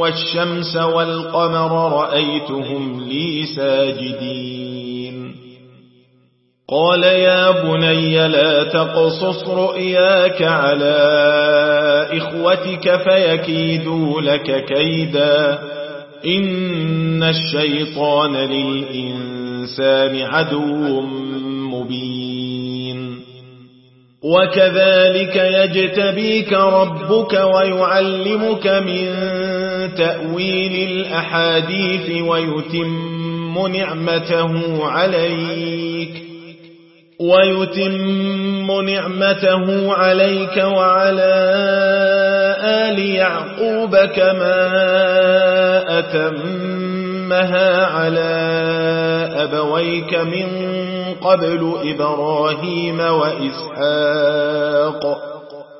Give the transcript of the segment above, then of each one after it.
والشمس والقمر رأيتهم لي ساجدين. قال يا بني لا تقصص رؤياك على إخوتك فيكيدوا لك كيدا. إن الشيطان للإنسان عدو مبين. وكذلك يجتبيك ربك ويعلمك من تأويل الأحاديث ويتم نعمته عليك. ويتم نعمته عليك وعلى آل يعقوب كما أتمها على أبويك من قبل إبراهيم وإسحاق.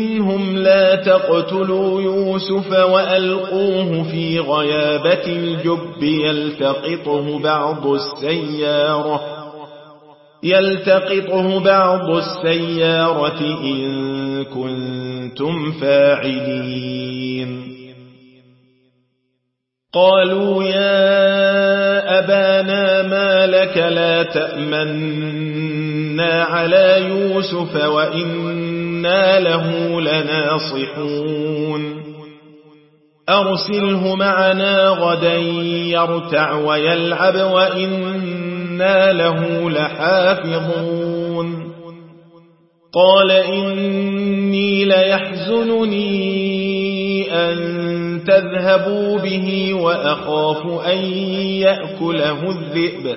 منهم لا تقتلوا يوسف وألقوه في غيابة الجب يلتقطه بعض السيارة يلتقطه بعض السيارة إن كنتم فاعلين قالوا يا أبانا ما لك لا تأمنا على يوسف وإنا له لناصحون أرسله معنا غدا يرتع ويلعب وإنا له لحافظون قال إني ليحزنني أن تذهبوا به وأخاف أن يأكله الذئب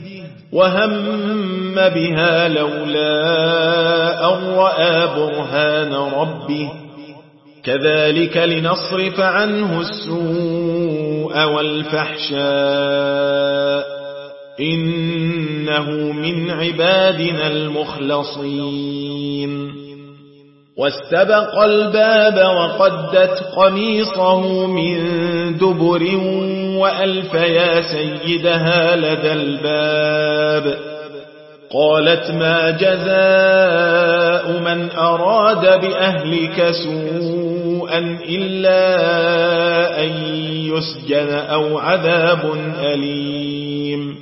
وهم بها لولا أن رأى برهان ربه كذلك لنصرف عنه السوء والفحشاء إنه من عبادنا المخلصين واستبق الباب وقدت قميصه من دبر وألف يا سيدها لدى الباب. قالت ما جزاء من أراد بأهلك سوءا إلا أن يسجن أو عذاب أليم.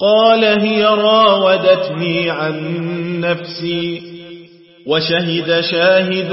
قال هي راودتني عن نفسي وشهد شاهد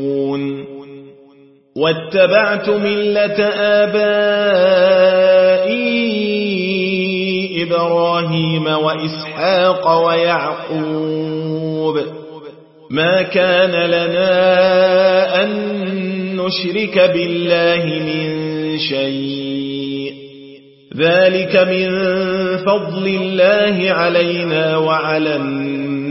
واتبعت ملة آبائي إبراهيم وإسحاق ويعقوب. ما كان لنا أن نشرك بالله من شيء. ذلك من فضل الله علينا وعلى الناس.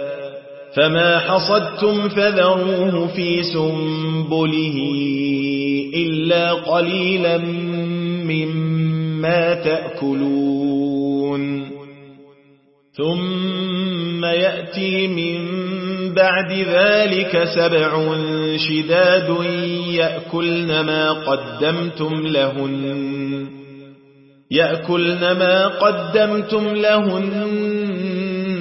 فما حصدتم فذروه في سنبله إلا قليلا مما تأكلون ثم يأتي من بعد ذلك سبع شداد يأكلن ما قدمتم لهن يأكلن ما قدمتم لهن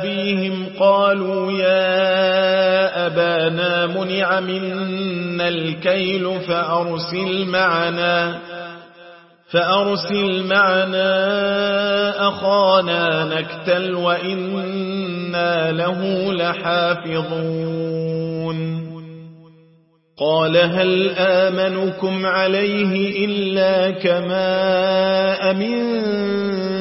أبيهم قالوا يا أبانا منع منا الكيل فأرسل معنا فأرسل معنا أخانا نكتل وإنا له لحافظون. قال هل آمنكم عليه إلا كما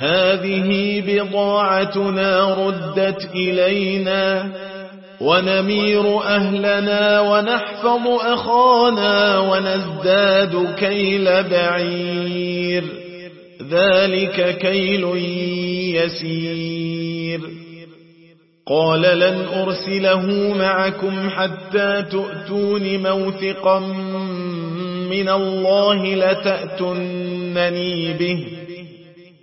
هذه بضاعتنا ردت إلينا ونمير أهلنا ونحفظ أخانا ونزداد كيل بعير. ذلك كيل يسير. قال لن أرسله معكم حتى تؤتون موثقا من الله لتأتنني به.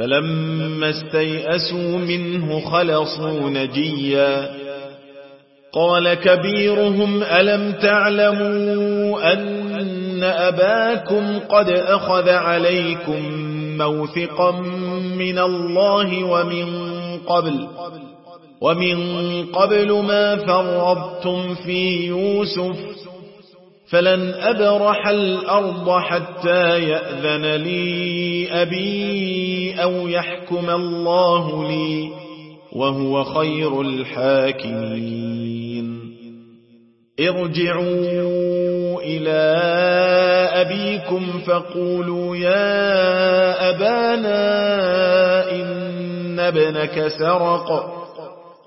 فلما استيئسوا منه خلصوا نجيا. قال كبيرهم ألم تعلموا أن أباكم قد أخذ عليكم موثقا من الله ومن قبل ومن قبل ما فرضتم في يوسف فلن أبرح الأرض حتى يأذن لي أبي أو يحكم الله لي وهو خير الحاكمين. ارجعوا إلى أبيكم فقولوا يا أبانا إن ابنك سرق.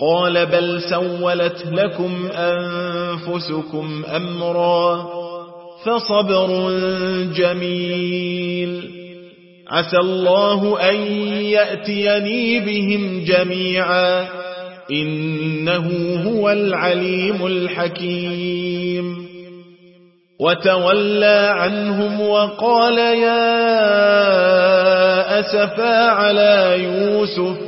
قال بل سولت لكم أنفسكم أمرا فصبر جميل. عسى الله أن يأتيني بهم جميعا. إنه هو العليم الحكيم. وتولى عنهم وقال يا أسفا على يوسف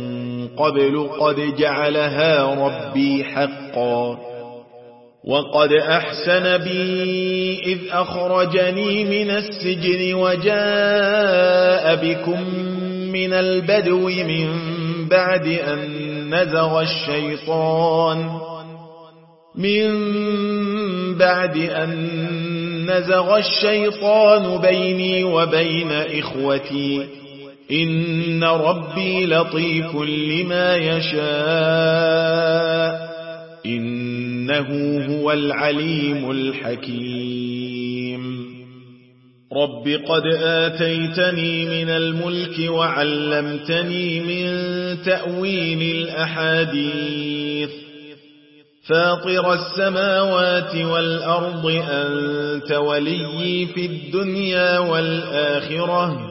قبل قد جعلها ربي حقا وقد أحسن بي إذ أخرجني من السجن وجاء بكم من البدو من بعد أن نزغ الشيطان من بعد أن نزغ الشيطان بيني وبين إخوتي إن ربي لطيف لما يشاء إنه هو العليم الحكيم رب قد آتيتني من الملك وعلمتني من تأويل الأحاديث فاطر السماوات والأرض أنت ولي في الدنيا والآخرة